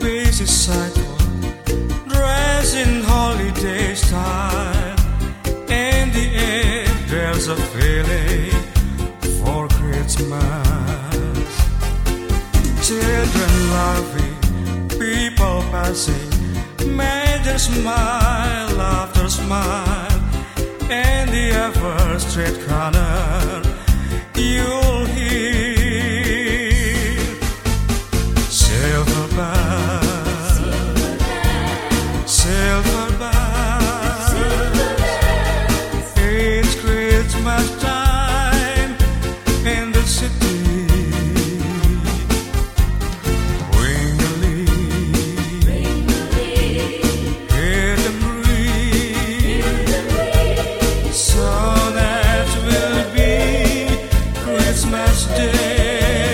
motorcycle, dressed in holiday style. In the air, there's a feeling for Christmas. Children laughing, people passing, made major smile after smile. In the ever straight corner, master